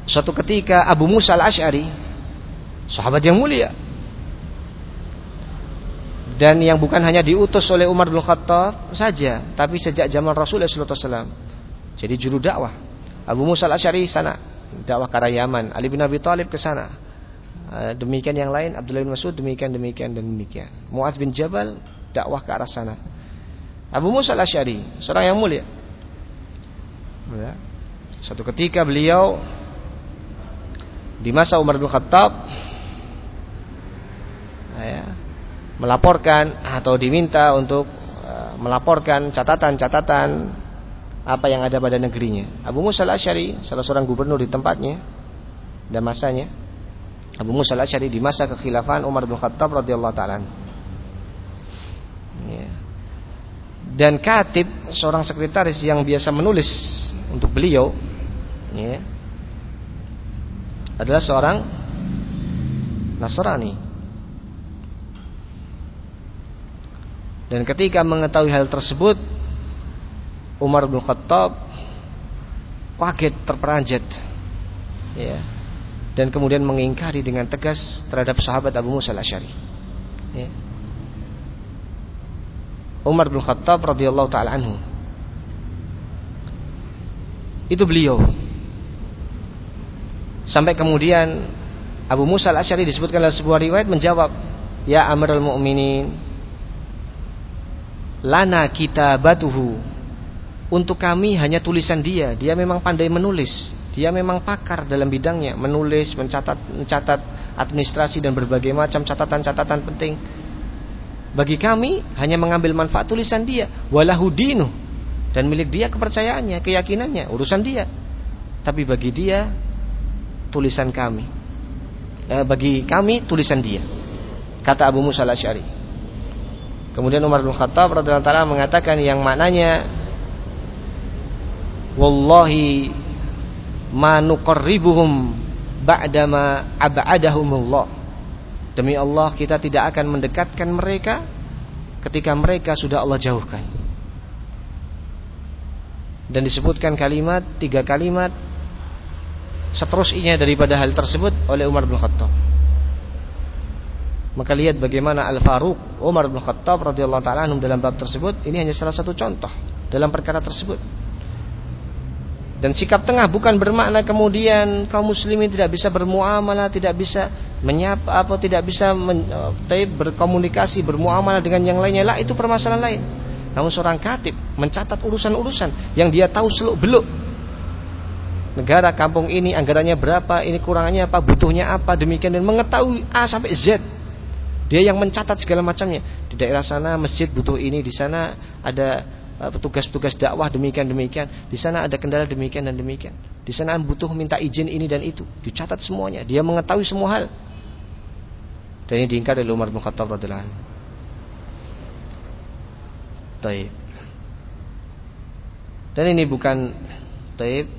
suatu ketika Abu Musa al-Ash'ari sahabat yang mulia dan yang bukan hanya diutus oleh Umar bin Khattab saja, tapi sejak zaman Rasulullah SAW. Jadi juru dakwah. Abu Musa al-Ash'ari sana, dakwah ke arah Yaman, Ali bin Abi Thalib ke sana. Eh, demikian yang lain Abdullah bin Mas'ud demikian demikian dan demikian Muaz bin Jabal dakwah ke arah sana Abu Musa al-Asy'ari seorang yang mulia ya. Satu ketika beliau di masa Umar bin Khattab ya, melaporkan atau diminta untuk uh, melaporkan catatan-catatan apa yang ada pada negerinya. Abu Musa al-Asy'ari salah seorang gubernur di tempatnya dan masanya Abu Musa al-Asy'ari di masa kekhilafan Umar bin Khattab radhiyallahu taala. Ya. Dan katib seorang sekretaris yang biasa menulis untuk beliau ya, adalah seorang Nasrani. Dan ketika mengetahui hal tersebut Umar bin Khattab kaget terperanjat. Ya dan kemudian mengingkari dengan tegas terhadap sahabat Abu Musa al-Asy'ari. Ya. Umar bin Khattab radhiyallahu taala anhu. Itu beliau. Sampai kemudian Abu Musa al-Asy'ari disebutkan dalam sebuah riwayat menjawab, "Ya Amirul Mukminin, lana kita batuhu. Untuk kami hanya tulisan dia. Dia memang pandai menulis. Dia memang pakar dalam bidangnya, menulis, mencatat, mencatat administrasi dan berbagai macam catatan-catatan penting. Bagi kami hanya mengambil manfaat tulisan dia, walahudinu dan milik dia kepercayaannya, keyakinannya, urusan dia. Tapi bagi dia tulisan kami. Eh, bagi kami tulisan dia. Kata Abu Musa al-Asy'ari. Kemudian Umar bin Khattab radhiyallahu mengatakan yang maknanya wallahi ma nuqarribuhum ba'dama ab'adahumullah. Demi Allah kita tidak akan mendekatkan mereka ketika mereka sudah Allah jauhkan. Dan disebutkan kalimat tiga kalimat seterusnya daripada hal tersebut oleh Umar bin Khattab. Maka lihat bagaimana Al Faruq Umar bin Khattab radhiyallahu taala dalam bab tersebut ini hanya salah satu contoh dalam perkara tersebut. Dan sikap tengah bukan bermakna kemudian kaum muslimin tidak bisa bermuamalah, tidak bisa menyapa apa tidak bisa men, eh, berkomunikasi, bermuamalah dengan yang lainnya. Lah itu permasalahan lain. Namun seorang katib mencatat urusan-urusan yang dia tahu seluk beluk. Negara kampung ini anggarannya berapa, ini kurangannya apa, butuhnya apa, demikian dan mengetahui A sampai Z. Dia yang mencatat segala macamnya. Di daerah sana masjid butuh ini, di sana ada petugas-petugas dakwah demikian demikian. Di sana ada kendala demikian dan demikian. Di sana butuh minta izin ini dan itu. Dicatat semuanya. Dia mengetahui semua hal. Dan ini diingkar oleh Umar bin Khattab radhiyallahu anhu. Taib. Dan ini bukan taib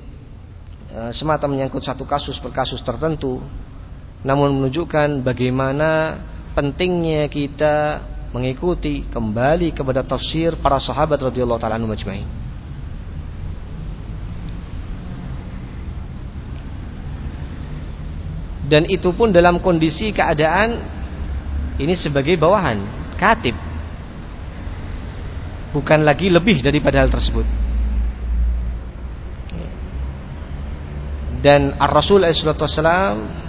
eh, semata menyangkut satu kasus per kasus tertentu, namun menunjukkan bagaimana pentingnya kita mengikuti kembali kepada tafsir para sahabat radhiyallahu taala anhum majma'in. Dan itu pun dalam kondisi keadaan ini sebagai bawahan, katib. Bukan lagi lebih daripada hal tersebut. Dan Ar-Rasul SAW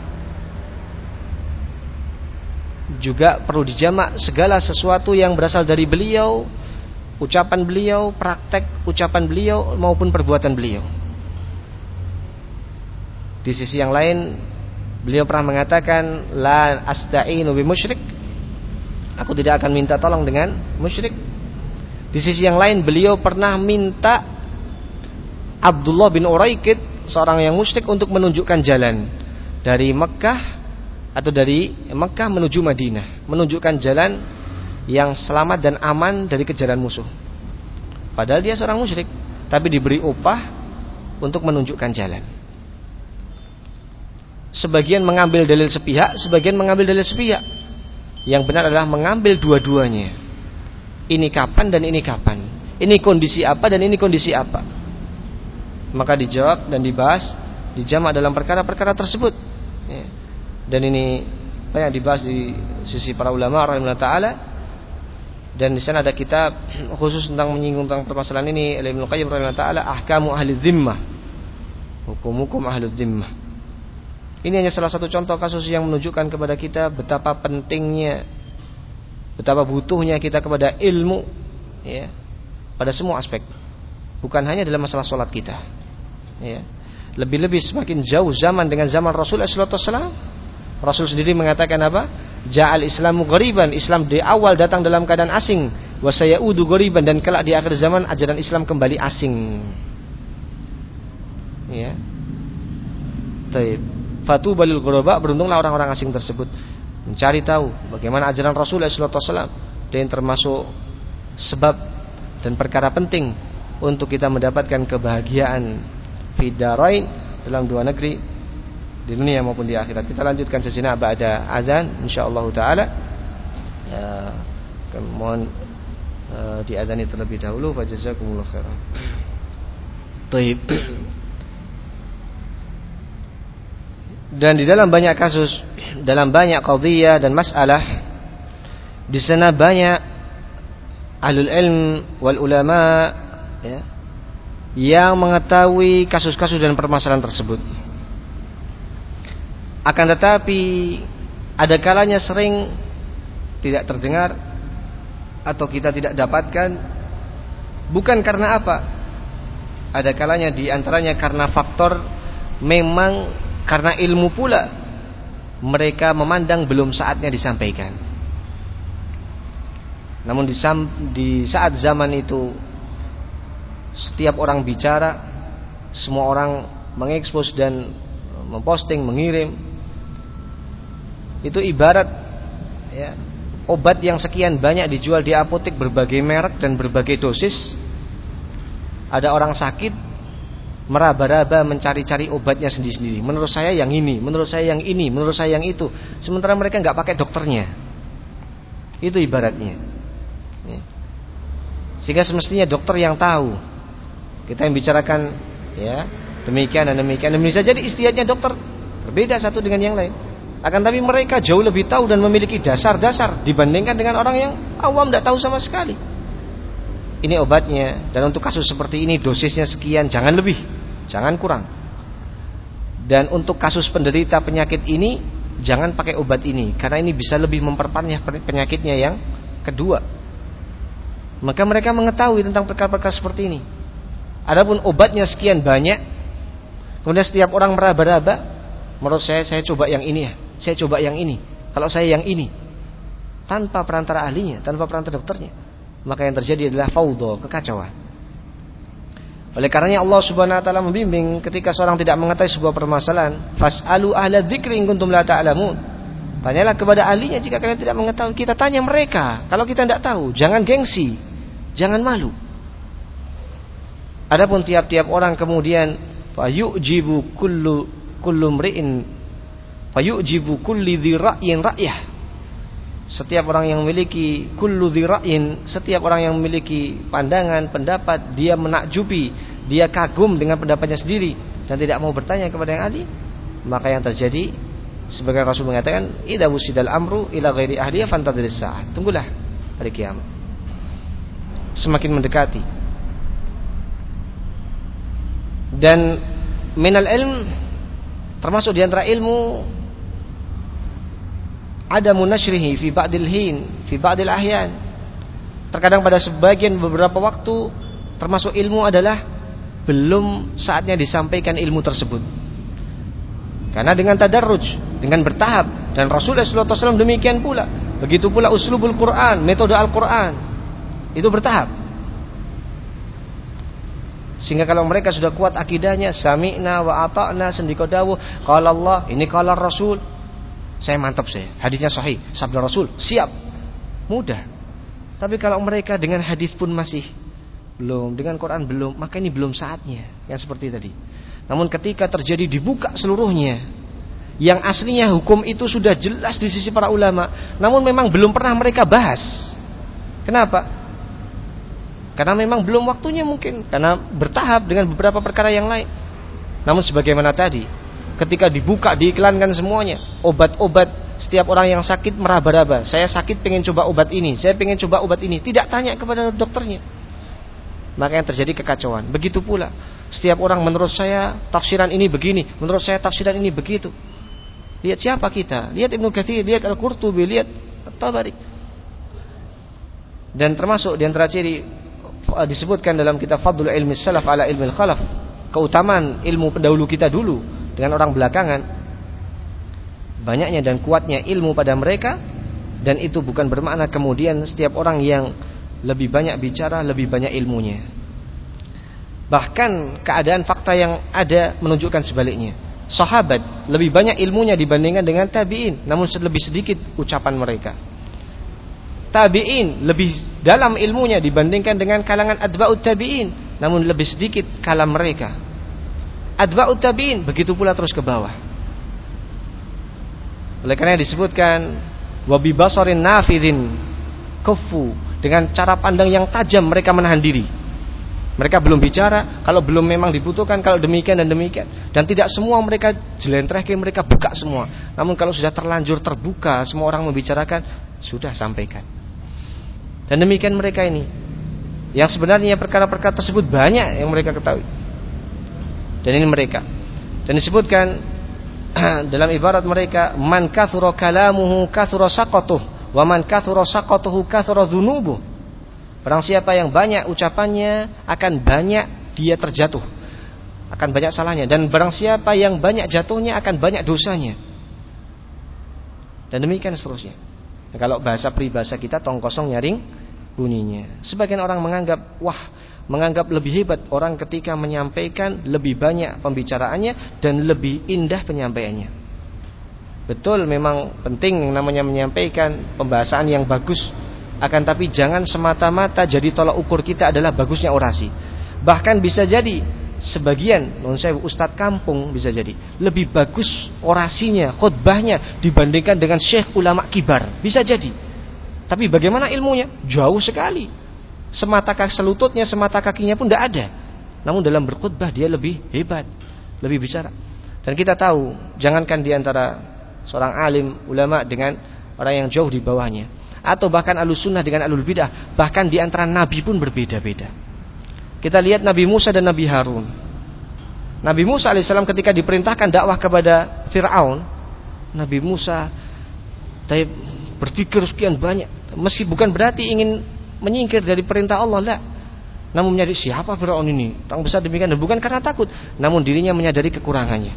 juga perlu dijamak segala sesuatu yang berasal dari beliau, ucapan beliau, praktek ucapan beliau maupun perbuatan beliau. Di sisi yang lain, beliau pernah mengatakan la asta'inu bi musyrik. Aku tidak akan minta tolong dengan musyrik. Di sisi yang lain, beliau pernah minta Abdullah bin Uraikid, seorang yang musyrik untuk menunjukkan jalan dari Mekah atau dari Mekah menuju Madinah, menunjukkan jalan yang selamat dan aman dari kejaran musuh. Padahal dia seorang musyrik, tapi diberi upah untuk menunjukkan jalan. Sebagian mengambil dalil sepihak, sebagian mengambil dalil sepihak. Yang benar adalah mengambil dua-duanya. Ini kapan dan ini kapan. Ini kondisi apa dan ini kondisi apa. Maka dijawab dan dibahas dijamak dalam perkara-perkara tersebut. Ya dan ini banyak dibahas di sisi para ulama rahimahullah taala. Dan di sana ada kitab khusus tentang menyinggung tentang permasalahan ini. Oleh Ibnu Qayyim rahimahullah taala ahkamu ahli zimmah. Hukum-hukum ahli zimmah. Ini hanya salah satu contoh kasus yang menunjukkan kepada kita betapa pentingnya betapa butuhnya kita kepada ilmu ya pada semua aspek. Bukan hanya dalam masalah sholat kita ya. Lebih-lebih semakin jauh zaman dengan zaman Rasulullah SAW Rasul sendiri mengatakan apa? Ja'al Islamu ghariban. Islam di awal datang dalam keadaan asing. Wa sayaudu ghariban dan kelak di akhir zaman ajaran Islam kembali asing. Ya. Taib. Fatu balil ghuraba beruntunglah orang-orang asing tersebut mencari tahu bagaimana ajaran Rasulullah SAW dan termasuk sebab dan perkara penting untuk kita mendapatkan kebahagiaan fidarain dalam dua negeri di dunia maupun di akhirat. Kita lanjutkan sejenak ada azan insyaallah taala. Ya, mohon uh, diazani terlebih dahulu fa jazakumullah khairan. Taib. Dan di dalam banyak kasus, dalam banyak qadhiyah dan masalah di sana banyak ahlul ilm wal ulama ya, yang mengetahui kasus-kasus dan permasalahan tersebut Akan tetapi ada kalanya sering tidak terdengar atau kita tidak dapatkan bukan karena apa? Ada kalanya di antaranya karena faktor memang karena ilmu pula mereka memandang belum saatnya disampaikan. Namun di, di saat zaman itu setiap orang bicara, semua orang mengekspos dan memposting, mengirim itu ibarat ya, obat yang sekian banyak dijual di apotek berbagai merek dan berbagai dosis. Ada orang sakit meraba-raba mencari-cari obatnya sendiri-sendiri. Menurut saya yang ini, menurut saya yang ini, menurut saya yang itu. Sementara mereka nggak pakai dokternya. Itu ibaratnya. Ya. Sehingga semestinya dokter yang tahu. Kita yang bicarakan ya demikian dan demikian. Dan bisa jadi istiadatnya dokter berbeda satu dengan yang lain. Akan tapi mereka jauh lebih tahu dan memiliki dasar-dasar dibandingkan dengan orang yang awam tidak tahu sama sekali. Ini obatnya dan untuk kasus seperti ini dosisnya sekian, jangan lebih, jangan kurang. Dan untuk kasus penderita penyakit ini jangan pakai obat ini karena ini bisa lebih memperparah penyakitnya yang kedua. Maka mereka mengetahui tentang perkara-perkara seperti ini. Adapun obatnya sekian banyak, kemudian setiap orang meraba-raba, menurut saya saya coba yang ini ya saya coba yang ini. Kalau saya yang ini, tanpa perantara ahlinya, tanpa perantara dokternya, maka yang terjadi adalah faudo, kekacauan. Oleh karenanya Allah Subhanahu wa taala membimbing ketika seorang tidak mengetahui sebuah permasalahan, fas'alu ahla dzikri in kuntum la ta'lamun. Tanyalah kepada ahlinya jika kalian tidak mengetahui. Kita tanya mereka. Kalau kita tidak tahu, jangan gengsi, jangan malu. Adapun tiap-tiap orang kemudian fayujibu kullu kullu mri'in fayujibu kulli dzira'yin ra'yah. Setiap orang yang memiliki kullu dzira'yin setiap orang yang memiliki pandangan pendapat dia menakjubi dia kagum dengan pendapatnya sendiri dan tidak mau bertanya kepada yang ahli maka yang terjadi sebagai Rasul mengatakan idza wusidal amru ila ghairi ahliyah fantadhiris sa'ah tunggulah hari kiamat. Semakin mendekati. Dan minal ilm termasuk di antara ilmu ada munashrihi fi ba'dil hin fi ba'dil ahyan. Terkadang pada sebagian beberapa waktu termasuk ilmu adalah belum saatnya disampaikan ilmu tersebut. Karena dengan tadarruj dengan bertahap dan Rasulullah SAW demikian pula. Begitu pula uslubul Quran metode Al-Quran. Itu bertahap. Sehingga kalau mereka sudah kuat akidahnya sami'na wa ata'na sendiko dawuh qala Allah ini qala Rasul saya mantap saya. Hadisnya sahih, sabda Rasul, siap. Mudah. Tapi kalau mereka dengan hadis pun masih belum, dengan Quran belum, maka ini belum saatnya. Yang seperti tadi. Namun ketika terjadi dibuka seluruhnya, yang aslinya hukum itu sudah jelas di sisi para ulama, namun memang belum pernah mereka bahas. Kenapa? Karena memang belum waktunya mungkin, karena bertahap dengan beberapa perkara yang lain. Namun sebagaimana tadi, ketika dibuka diiklankan semuanya. Obat-obat setiap orang yang sakit meraba-raba. Saya sakit pengen coba obat ini saya pengen coba obat ini. Tidak tanya kepada dokternya. Maka yang terjadi kekacauan. Begitu pula setiap orang menurut saya tafsiran ini begini menurut saya tafsiran ini begitu. Lihat siapa kita? Lihat Ibnu Katsir lihat Al-Qurtubi lihat Tabari dan termasuk di antara ciri disebutkan dalam kitab Fadlul Ilmi Salaf ala Ilmi Khalaf keutamaan ilmu pendahulu kita dulu dengan orang belakangan banyaknya dan kuatnya ilmu pada mereka dan itu bukan bermakna kemudian setiap orang yang lebih banyak bicara lebih banyak ilmunya. Bahkan keadaan fakta yang ada menunjukkan sebaliknya. Sahabat lebih banyak ilmunya dibandingkan dengan tabi'in namun lebih sedikit ucapan mereka. Tabi'in lebih dalam ilmunya dibandingkan dengan kalangan adba'ut tabi'in namun lebih sedikit kalam mereka Adba'ut tabi'in begitu pula terus ke bawah. Oleh karena disebutkan wabi basarin nafidin kufu dengan cara pandang yang tajam mereka menahan diri. Mereka belum bicara kalau belum memang dibutuhkan kalau demikian dan demikian dan tidak semua mereka jelentreh mereka buka semua. Namun kalau sudah terlanjur terbuka semua orang membicarakan sudah sampaikan. Dan demikian mereka ini. Yang sebenarnya perkara-perkara tersebut banyak yang mereka ketahui. Dan ini mereka. Dan disebutkan dalam ibarat mereka man kathura kalamuhu kathura saqatuh wa man kathura saqatuhu dzunubuh Barang siapa yang banyak ucapannya akan banyak dia terjatuh. Akan banyak salahnya dan barang siapa yang banyak jatuhnya akan banyak dosanya. Dan demikian seterusnya. Nah, kalau bahasa peribahasa kita tong kosong nyaring bunyinya. Sebagian orang menganggap wah menganggap lebih hebat orang ketika menyampaikan lebih banyak pembicaraannya dan lebih indah penyampaiannya. Betul memang penting namanya menyampaikan pembahasan yang bagus akan tapi jangan semata-mata jadi tolak ukur kita adalah bagusnya orasi. Bahkan bisa jadi sebagian non saya ustadz kampung bisa jadi lebih bagus orasinya, khutbahnya dibandingkan dengan syekh ulama kibar. Bisa jadi. Tapi bagaimana ilmunya? Jauh sekali. Semata kaki selututnya, semata kakinya pun tidak ada. Namun dalam berkhutbah dia lebih hebat, lebih bicara. Dan kita tahu, jangankan di antara seorang alim ulama dengan orang yang jauh di bawahnya atau bahkan alus sunnah dengan alul bidah bahkan di antara nabi pun berbeda-beda kita lihat Nabi Musa dan Nabi Harun Nabi Musa alaihissalam ketika diperintahkan dakwah kepada Fir'aun Nabi Musa berpikir sekian banyak meski bukan berarti ingin menyingkir dari perintah Allah lah. Namun menyadari siapa Fir'aun ini? Orang besar demikian dan bukan karena takut namun dirinya menyadari kekurangannya.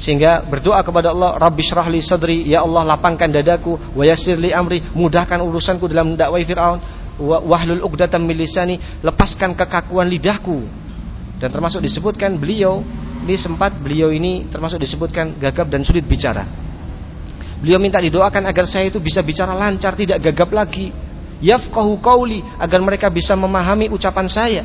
Sehingga berdoa kepada Allah Rabbi syrahli sadri ya Allah lapangkan dadaku wa yassir li amri mudahkan urusanku dalam dakwah Firaun wahlul uqdatam min lepaskan kekakuan lidahku. Dan termasuk disebutkan beliau ini sempat beliau ini termasuk disebutkan gagap dan sulit bicara. Beliau minta didoakan agar saya itu bisa bicara lancar tidak gagap lagi yafqahu qauli agar mereka bisa memahami ucapan saya.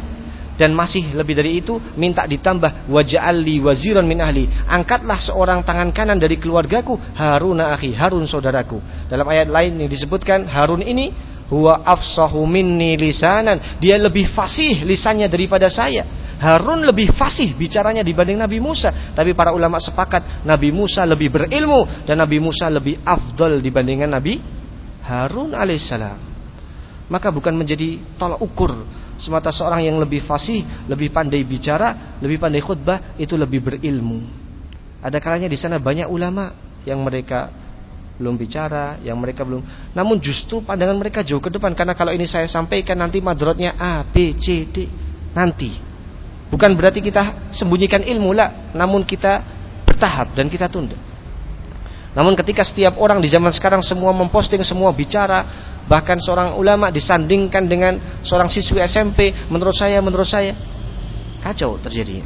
Dan masih lebih dari itu minta ditambah waja'alli waziran min ahli. Angkatlah seorang tangan kanan dari keluargaku Harun akhi Harun saudaraku. Dalam ayat lain yang disebutkan Harun ini huwa afsahu minni lisanan. Dia lebih fasih lisannya daripada saya. Harun lebih fasih bicaranya dibanding Nabi Musa. Tapi para ulama sepakat Nabi Musa lebih berilmu dan Nabi Musa lebih afdol dibandingkan Nabi Harun alaihissalam maka bukan menjadi tolak ukur semata seorang yang lebih fasih, lebih pandai bicara, lebih pandai khutbah itu lebih berilmu. Ada kalanya di sana banyak ulama yang mereka belum bicara, yang mereka belum. Namun justru pandangan mereka jauh ke depan karena kalau ini saya sampaikan nanti madrotnya A, B, C, D nanti. Bukan berarti kita sembunyikan ilmu lah, namun kita bertahap dan kita tunda. Namun ketika setiap orang di zaman sekarang semua memposting, semua bicara, bahkan seorang ulama disandingkan dengan seorang siswi SMP, menurut saya, menurut saya kacau terjadi.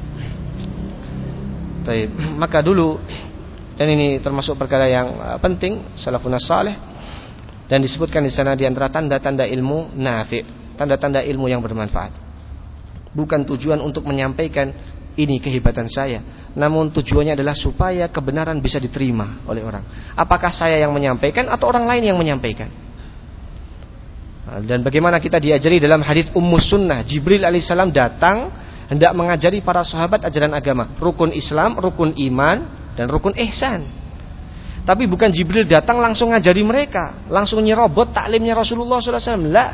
Tapi, maka dulu dan ini termasuk perkara yang uh, penting salafun saleh dan disebutkan di sana di antara tanda-tanda ilmu nafi, tanda-tanda ilmu yang bermanfaat. Bukan tujuan untuk menyampaikan ini kehebatan saya, namun tujuannya adalah supaya kebenaran bisa diterima oleh orang. Apakah saya yang menyampaikan atau orang lain yang menyampaikan? Nah, dan bagaimana kita diajari dalam hadis Ummu Sunnah, Jibril alaihissalam datang hendak mengajari para sahabat ajaran agama, rukun Islam, rukun iman, dan rukun ihsan. Tapi bukan Jibril datang langsung ngajari mereka, langsung nyerobot taklimnya Rasulullah SAW. Lah,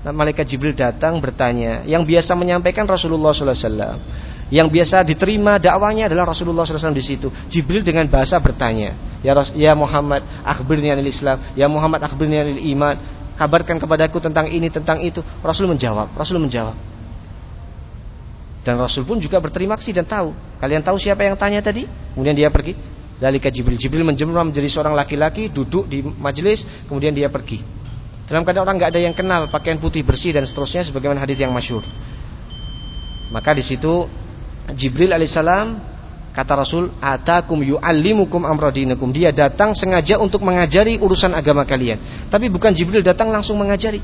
nah, malaikat Jibril datang bertanya, yang biasa menyampaikan Rasulullah SAW yang biasa diterima dakwanya adalah Rasulullah SAW di situ. Jibril dengan bahasa bertanya, ya, Ras ya Muhammad, akhbirni anil Islam, ya Muhammad akhbirni anil iman, kabarkan kepadaku tentang ini tentang itu. Rasul menjawab, Rasul menjawab. Dan Rasul pun juga berterima kasih dan tahu. Kalian tahu siapa yang tanya tadi? Kemudian dia pergi. Dalika Jibril. Jibril menjemur menjadi seorang laki-laki duduk di majelis, kemudian dia pergi. Dalam keadaan orang nggak ada yang kenal pakaian putih bersih dan seterusnya sebagaimana hadis yang masyur. Maka di situ Jibril alaihissalam kata Rasul atakum yu'allimukum amradinakum dia datang sengaja untuk mengajari urusan agama kalian. Tapi bukan Jibril datang langsung mengajari.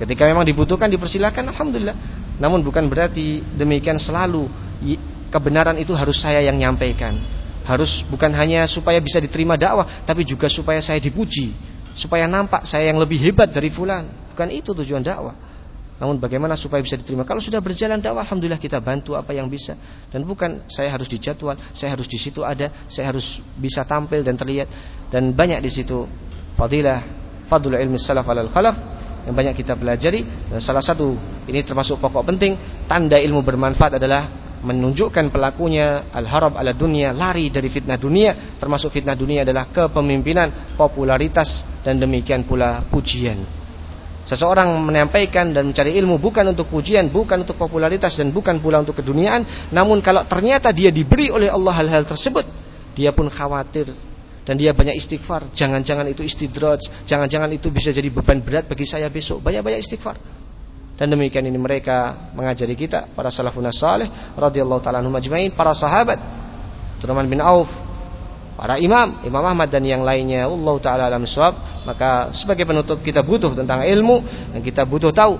Ketika memang dibutuhkan dipersilakan alhamdulillah. Namun bukan berarti demikian selalu kebenaran itu harus saya yang nyampaikan. Harus bukan hanya supaya bisa diterima dakwah tapi juga supaya saya dipuji. Supaya nampak saya yang lebih hebat dari fulan. Bukan itu tujuan dakwah namun bagaimana supaya bisa diterima? Kalau sudah berjalan dakwah, alhamdulillah kita bantu apa yang bisa. Dan bukan saya harus dijadwal, saya harus di situ ada, saya harus bisa tampil dan terlihat. Dan banyak di situ fadilah, fadul ilmi salaf alal khalaf yang banyak kita pelajari. Dan salah satu ini termasuk pokok penting, tanda ilmu bermanfaat adalah menunjukkan pelakunya al-harab ala dunia lari dari fitnah dunia termasuk fitnah dunia adalah kepemimpinan popularitas dan demikian pula pujian seseorang menyampaikan dan mencari ilmu bukan untuk pujian bukan untuk popularitas dan bukan pula untuk keduniaan. Namun kalau ternyata dia diberi oleh Allah hal-hal tersebut dia pun khawatir. Dan dia banyak istighfar. Jangan-jangan itu istidraj jangan-jangan itu bisa jadi beban berat bagi saya besok. Banyak-banyak istighfar. Dan demikian ini mereka mengajari kita para salafun salih radhiyallahu taala anhum para sahabat Abdurrahman bin Auf, para imam, Imam Ahmad dan yang lainnya. Allah taala alam suwab. Maka sebagai penutup kita butuh tentang ilmu dan kita butuh tahu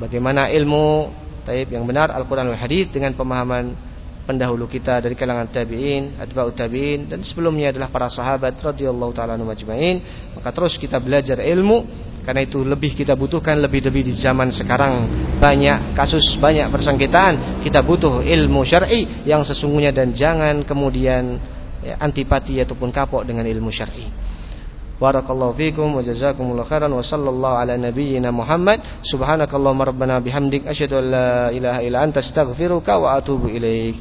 bagaimana ilmu taib yang benar Al-Qur'an dan Hadis dengan pemahaman pendahulu kita dari kalangan tabi'in, atba'ut tabi'in dan sebelumnya adalah para sahabat radhiyallahu taala anhum. Maka terus kita belajar ilmu karena itu lebih kita butuhkan lebih-lebih di zaman sekarang banyak kasus banyak persengketaan kita butuh ilmu syar'i yang sesungguhnya dan jangan kemudian ya, antipati ataupun kapok dengan ilmu syar'i. Barakallahu fikum wa jazakumullahu khairan wa sallallahu ala nabiyyina Muhammad subhanakallahumma rabbana bihamdik asyhadu an la ilaha illa anta astaghfiruka wa atubu ilaik.